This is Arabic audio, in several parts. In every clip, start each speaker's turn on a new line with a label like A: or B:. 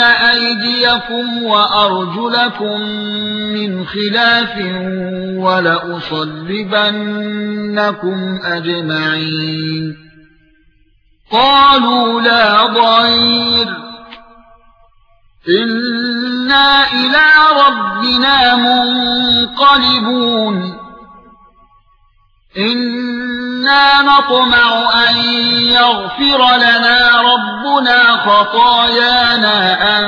A: أيديكم وأرجلكم من خلاف ولأصلبنكم أجمعين قالوا لا ضير إنا إلى ربنا منقلبون إنا نطمع أن يغفر لنا ربنا خطايانا أن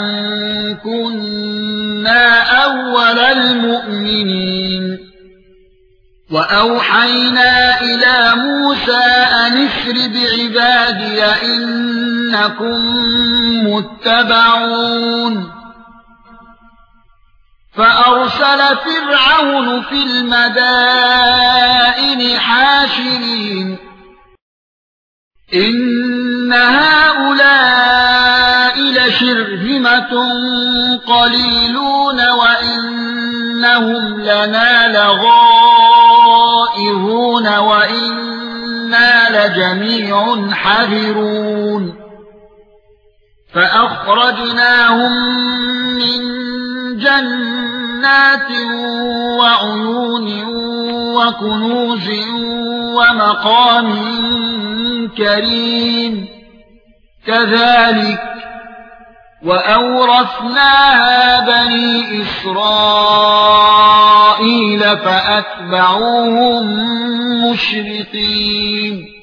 A: كنا أول المؤمنين. وأوحينا إلى موسى أن اسر بعبادي إنكم متبعون. فأرسل فرعون في المدائن حاشرين. إن هؤلاء لشرذمة قليلون وإنهم لنا لغائرون وإنا لجميع حذرون فأخرجناهم جنات وعيون وكنوز ومقام كريم. كذلك وأورثناها بني إسرائيل فأتبعوهم مشرقين.